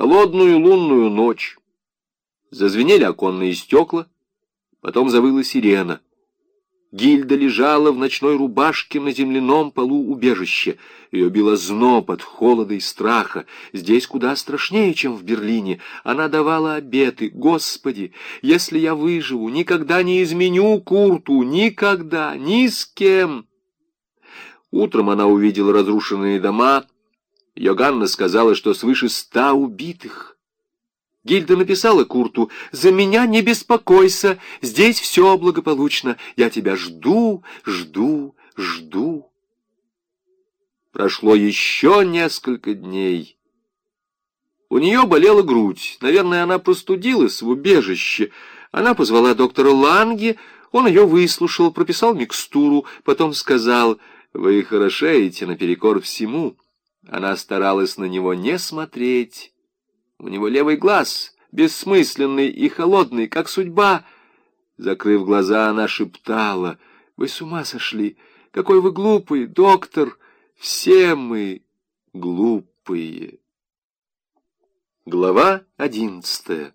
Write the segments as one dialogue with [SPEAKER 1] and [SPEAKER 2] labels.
[SPEAKER 1] холодную лунную ночь. Зазвенели оконные стекла, потом завыла сирена. Гильда лежала в ночной рубашке на земляном полу убежища. Ее било зноб от холода и страха. Здесь куда страшнее, чем в Берлине. Она давала обеты. «Господи, если я выживу, никогда не изменю Курту, никогда, ни с кем!» Утром она увидела разрушенные дома. Йоганна сказала, что свыше ста убитых. Гильда написала Курту, «За меня не беспокойся, здесь все благополучно. Я тебя жду, жду, жду». Прошло еще несколько дней. У нее болела грудь. Наверное, она простудилась в убежище. Она позвала доктора Ланге, он ее выслушал, прописал микстуру, потом сказал, «Вы хорошеете наперекор всему». Она старалась на него не смотреть, у него левый глаз, бессмысленный и холодный, как судьба. Закрыв глаза, она шептала. «Вы с ума сошли! Какой вы глупый, доктор! Все мы глупые!» Глава одиннадцатая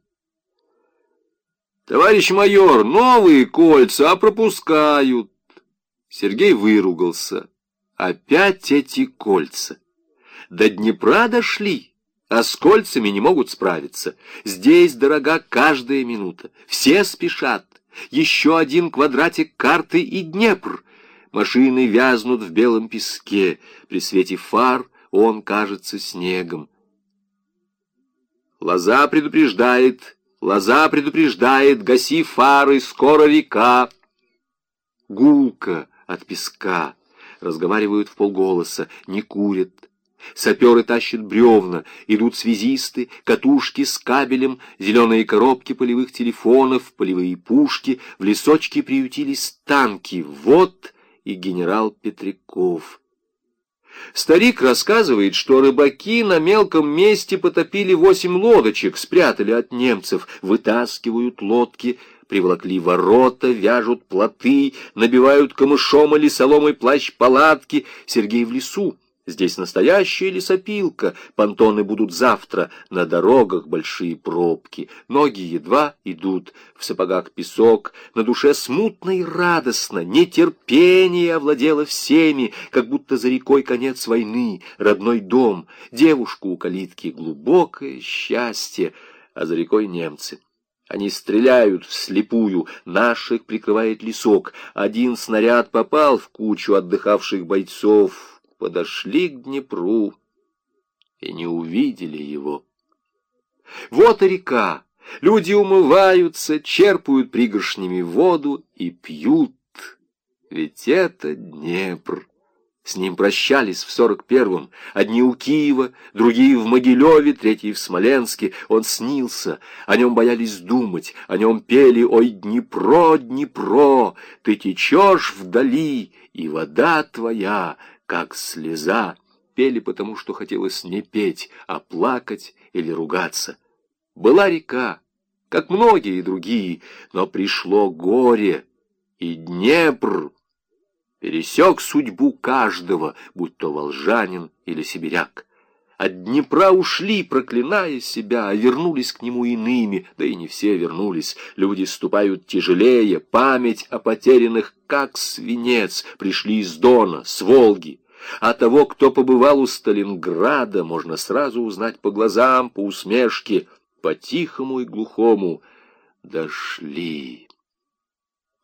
[SPEAKER 1] «Товарищ майор, новые кольца, а пропускают!» Сергей выругался. «Опять эти кольца! До Днепра дошли!» а с кольцами не могут справиться. Здесь дорога каждая минута. Все спешат. Еще один квадратик карты и Днепр. Машины вязнут в белом песке. При свете фар он кажется снегом. Лоза предупреждает, лоза предупреждает, гаси фары, скоро река. Гулка от песка. Разговаривают в полголоса, не курят. Саперы тащат бревна, идут связисты, катушки с кабелем, зеленые коробки полевых телефонов, полевые пушки, в лесочке приютились танки. Вот и генерал Петряков. Старик рассказывает, что рыбаки на мелком месте потопили восемь лодочек, спрятали от немцев, вытаскивают лодки, приволокли ворота, вяжут плоты, набивают камышом или соломой плащ-палатки. Сергей в лесу. Здесь настоящая лесопилка, понтоны будут завтра, на дорогах большие пробки, ноги едва идут, в сапогах песок, на душе смутно и радостно, нетерпение овладело всеми, как будто за рекой конец войны, родной дом, девушку у калитки, глубокое счастье, а за рекой немцы. Они стреляют вслепую, наших прикрывает лесок, один снаряд попал в кучу отдыхавших бойцов, подошли к Днепру и не увидели его. Вот и река. Люди умываются, черпают пригоршнями воду и пьют. Ведь это Днепр. С ним прощались в сорок первом. Одни у Киева, другие в Могилеве, третьи в Смоленске. Он снился, о нем боялись думать, о нем пели «Ой, Днепро, Днепро, ты течешь вдали, и вода твоя как слеза, пели потому, что хотелось не петь, а плакать или ругаться. Была река, как многие другие, но пришло горе, и Днепр пересек судьбу каждого, будь то волжанин или сибиряк. От Днепра ушли, проклиная себя, а вернулись к нему иными, да и не все вернулись. Люди ступают тяжелее, память о потерянных, как свинец, пришли из Дона, с Волги. А того, кто побывал у Сталинграда, можно сразу узнать по глазам, по усмешке, по тихому и глухому. Дошли.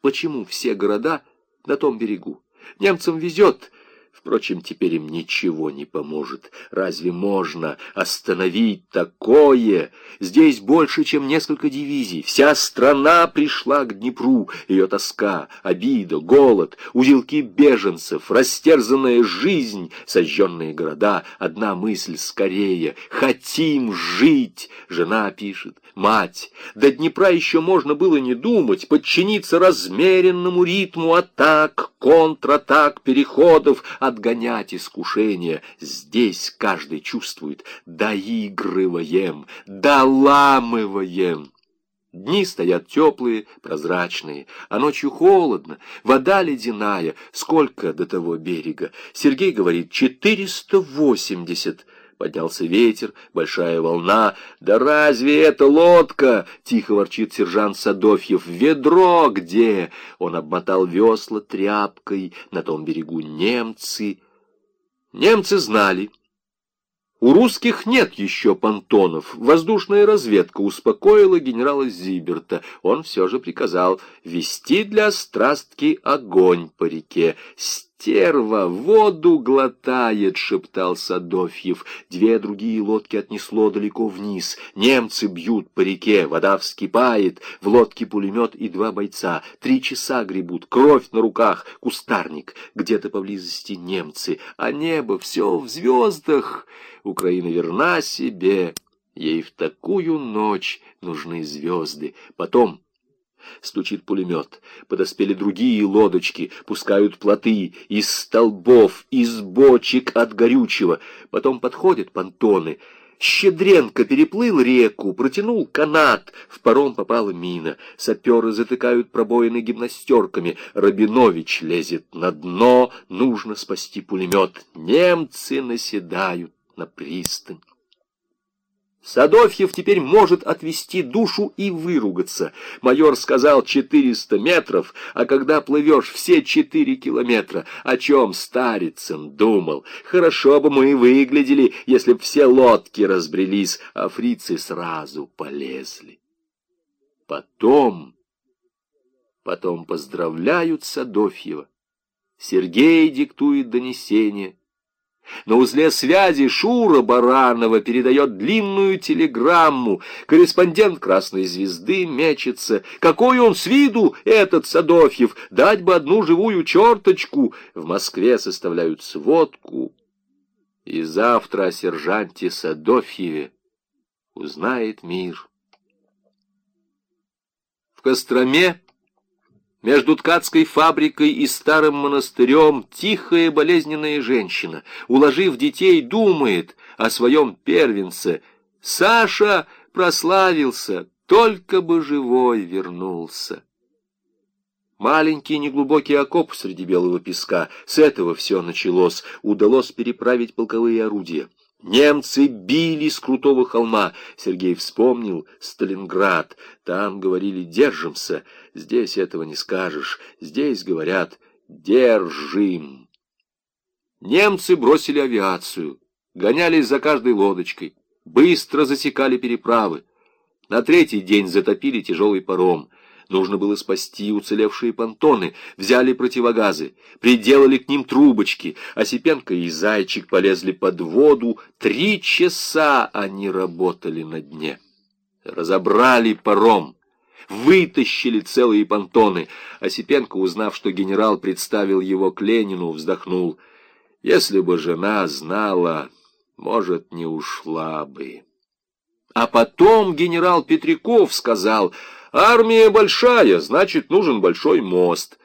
[SPEAKER 1] Почему все города на том берегу? Немцам везет, Впрочем, теперь им ничего не поможет. Разве можно остановить такое? Здесь больше, чем несколько дивизий. Вся страна пришла к Днепру. Ее тоска, обида, голод, узелки беженцев, растерзанная жизнь, сожженные города. Одна мысль скорее. Хотим жить, жена пишет, мать. До Днепра еще можно было не думать, подчиниться размеренному ритму атак, контратак, переходов, отгонять искушения. Здесь каждый чувствует, доигрываем, доламываем. Дни стоят теплые, прозрачные, а ночью холодно, вода ледяная. Сколько до того берега? Сергей говорит, четыреста восемьдесят. Поднялся ветер, большая волна. «Да разве это лодка?» — тихо ворчит сержант Садофьев. «Ведро где?» Он обмотал весла тряпкой. На том берегу немцы. Немцы знали. У русских нет еще понтонов. Воздушная разведка успокоила генерала Зиберта. Он все же приказал вести для страстки огонь по реке стерва, воду глотает!» — шептал Садофьев. Две другие лодки отнесло далеко вниз. Немцы бьют по реке, вода вскипает. В лодке пулемет и два бойца. Три часа гребут, кровь на руках, кустарник. Где-то поблизости немцы, а небо все в звездах. Украина верна себе. Ей в такую ночь нужны звезды. Потом Стучит пулемет. Подоспели другие лодочки, пускают плоты из столбов, из бочек от горючего. Потом подходят понтоны. Щедренко переплыл реку, протянул канат. В паром попала мина. Саперы затыкают пробоины гимнастерками. Рабинович лезет на дно. Нужно спасти пулемет. Немцы наседают на пристань. Садовьев теперь может отвести душу и выругаться. Майор сказал 400 метров, а когда плывешь все 4 километра, о чем Старицын думал? Хорошо бы мы выглядели, если б все лодки разбрелись, а фрицы сразу полезли. Потом, потом поздравляют Садовьева. Сергей диктует донесение. На узле связи Шура Баранова передает длинную телеграмму. Корреспондент «Красной звезды» мечется. Какой он с виду, этот Садофьев! Дать бы одну живую черточку! В Москве составляют сводку. И завтра о сержанте Садофьеве узнает мир. В Костроме между ткацкой фабрикой и старым монастырем тихая болезненная женщина, уложив детей, думает о своем первенце. Саша прославился, только бы живой вернулся. Маленький неглубокий окоп среди белого песка. С этого все началось. Удалось переправить полковые орудия. Немцы били с крутого холма. Сергей вспомнил Сталинград. Там говорили «держимся». Здесь этого не скажешь. Здесь говорят «держим». Немцы бросили авиацию, гонялись за каждой лодочкой, быстро засекали переправы. На третий день затопили тяжелый паром — Нужно было спасти уцелевшие понтоны, взяли противогазы, приделали к ним трубочки. Осипенко и Зайчик полезли под воду. Три часа они работали на дне. Разобрали паром, вытащили целые понтоны. Осипенко, узнав, что генерал представил его к Ленину, вздохнул. Если бы жена знала, может, не ушла бы. А потом генерал Петряков сказал... Армия большая, значит, нужен большой мост.